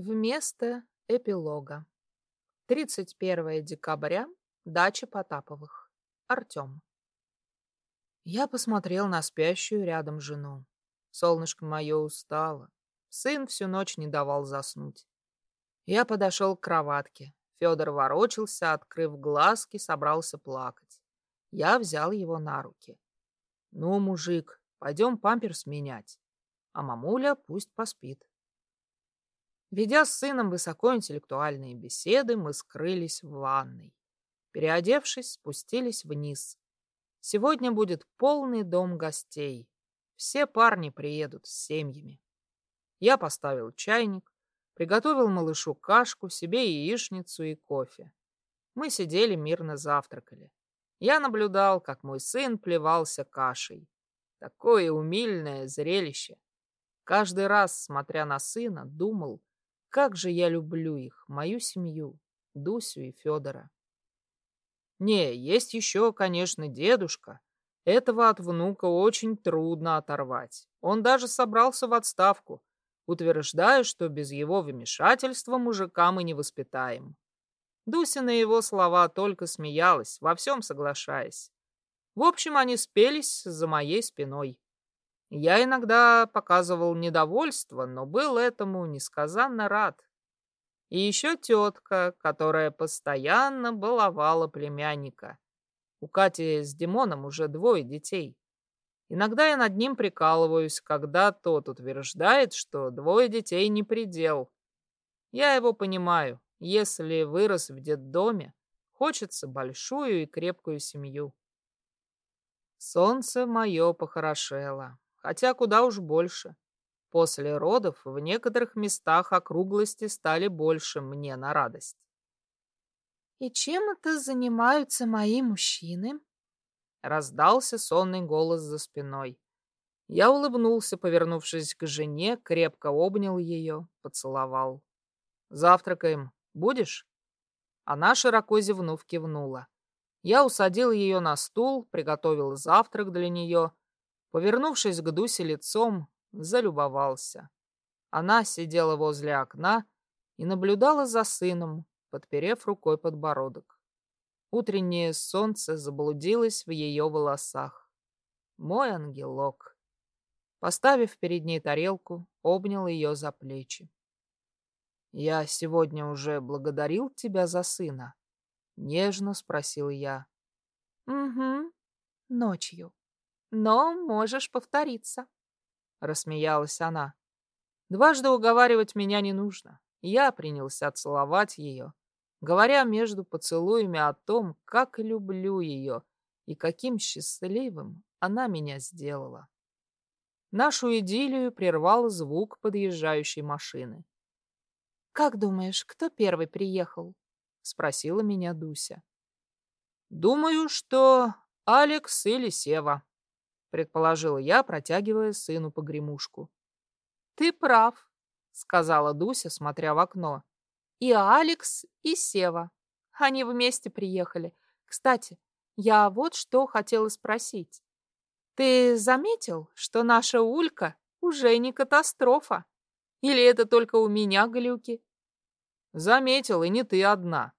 Вместо эпилога. 31 декабря. Дача Потаповых. Артем. Я посмотрел на спящую рядом жену. Солнышко мое устало. Сын всю ночь не давал заснуть. Я подошел к кроватке. Федор ворочался, открыв глазки, собрался плакать. Я взял его на руки. «Ну, мужик, пойдем памперс менять, а мамуля пусть поспит». Ведя с сыном высокоинтеллектуальные беседы, мы скрылись в ванной. Переодевшись, спустились вниз. Сегодня будет полный дом гостей. Все парни приедут с семьями. Я поставил чайник, приготовил малышу кашку, себе яичницу и кофе. Мы сидели мирно завтракали. Я наблюдал, как мой сын плевался кашей. Такое умильное зрелище. Каждый раз, смотря на сына, думал, как же я люблю их, мою семью, Дусю и Федора. Не, есть еще, конечно, дедушка. Этого от внука очень трудно оторвать. Он даже собрался в отставку, утверждая, что без его вмешательства мужика мы не воспитаем. Дуся на его слова только смеялась, во всем соглашаясь. В общем, они спелись за моей спиной. Я иногда показывал недовольство, но был этому несказанно рад. И еще тетка, которая постоянно баловала племянника. У Кати с Димоном уже двое детей. Иногда я над ним прикалываюсь, когда тот утверждает, что двое детей не предел. Я его понимаю. Если вырос в детдоме, хочется большую и крепкую семью. Солнце мое похорошело хотя куда уж больше. После родов в некоторых местах округлости стали больше мне на радость. «И чем это занимаются мои мужчины?» Раздался сонный голос за спиной. Я улыбнулся, повернувшись к жене, крепко обнял ее, поцеловал. «Завтракаем. Будешь?» Она, широко зевнув, кивнула. Я усадил ее на стул, приготовил завтрак для нее Повернувшись к Дусе лицом, залюбовался. Она сидела возле окна и наблюдала за сыном, подперев рукой подбородок. Утреннее солнце заблудилось в ее волосах. Мой ангелок. Поставив перед ней тарелку, обнял ее за плечи. «Я сегодня уже благодарил тебя за сына?» — нежно спросил я. «Угу, ночью», но можешь повториться. Рассмеялась она. Дважды уговаривать меня не нужно. Я принялся целовать ее, говоря между поцелуями о том, как люблю ее и каким счастливым она меня сделала. Нашу идиллию прервал звук подъезжающей машины. «Как думаешь, кто первый приехал?» — спросила меня Дуся. «Думаю, что Алекс или Сева», предположила я, протягивая сыну погремушку. Ты прав, сказала Дуся, смотря в окно. И Алекс, и Сева. Они вместе приехали. Кстати, я вот что хотела спросить. Ты заметил, что наша Улька уже не катастрофа? Или это только у меня глюки? Заметил, и не ты одна.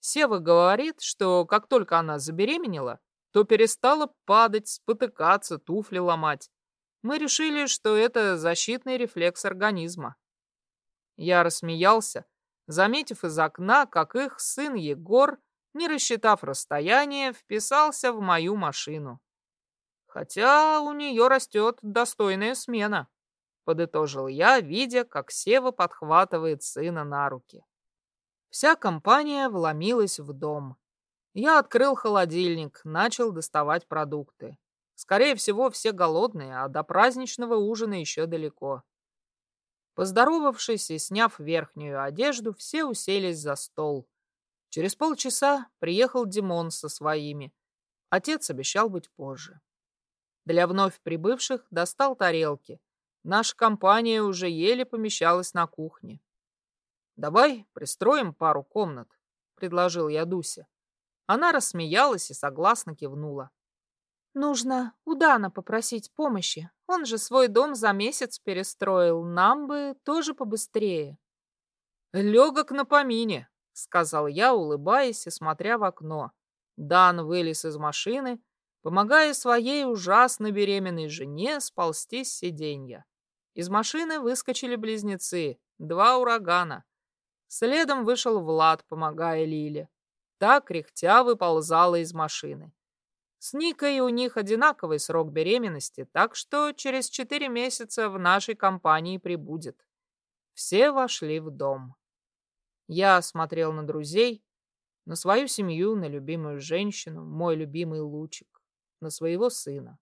Сева говорит, что как только она забеременела, то перестала падать, спотыкаться, туфли ломать. Мы решили, что это защитный рефлекс организма. Я рассмеялся, заметив из окна, как их сын Егор, не рассчитав расстояние, вписался в мою машину. Хотя у нее растет достойная смена, подытожил я, видя, как Сева подхватывает сына на руки. Вся компания вломилась в дом. Я открыл холодильник, начал доставать продукты. Скорее всего, все голодные, а до праздничного ужина еще далеко. Поздоровавшись и сняв верхнюю одежду, все уселись за стол. Через полчаса приехал Димон со своими. Отец обещал быть позже. Для вновь прибывших достал тарелки. Наша компания уже еле помещалась на кухне. «Давай пристроим пару комнат», — предложил я Дусе. Она рассмеялась и согласно кивнула. «Нужно у Дана попросить помощи. Он же свой дом за месяц перестроил. Нам бы тоже побыстрее». Легок на помине, сказал я, улыбаясь и смотря в окно. Дан вылез из машины, помогая своей ужасно беременной жене сползти с сиденья. Из машины выскочили близнецы, два урагана. Следом вышел Влад, помогая Лиле. Так кряхтя выползала из машины. С Никой у них одинаковый срок беременности, так что через четыре месяца в нашей компании прибудет. Все вошли в дом. Я смотрел на друзей, на свою семью, на любимую женщину, мой любимый лучик, на своего сына.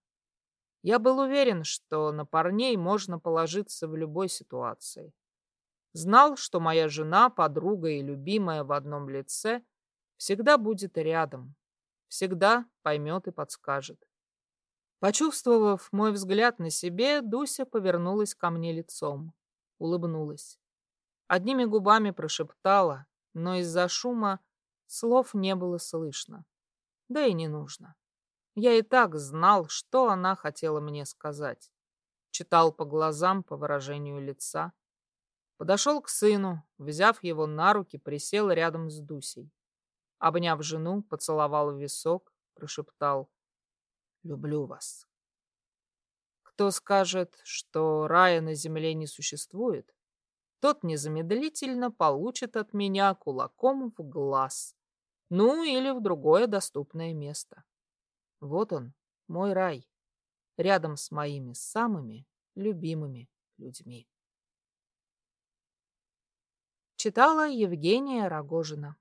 Я был уверен, что на парней можно положиться в любой ситуации. Знал, что моя жена, подруга и любимая в одном лице всегда будет рядом, всегда поймет и подскажет. Почувствовав мой взгляд на себе, Дуся повернулась ко мне лицом, улыбнулась. Одними губами прошептала, но из-за шума слов не было слышно. Да и не нужно. Я и так знал, что она хотела мне сказать. Читал по глазам, по выражению лица. Подошел к сыну, взяв его на руки, присел рядом с Дусей. Обняв жену, поцеловал в висок, прошептал «Люблю вас». Кто скажет, что рая на земле не существует, тот незамедлительно получит от меня кулаком в глаз. Ну, или в другое доступное место. Вот он, мой рай, рядом с моими самыми любимыми людьми. Читала Евгения Рогожина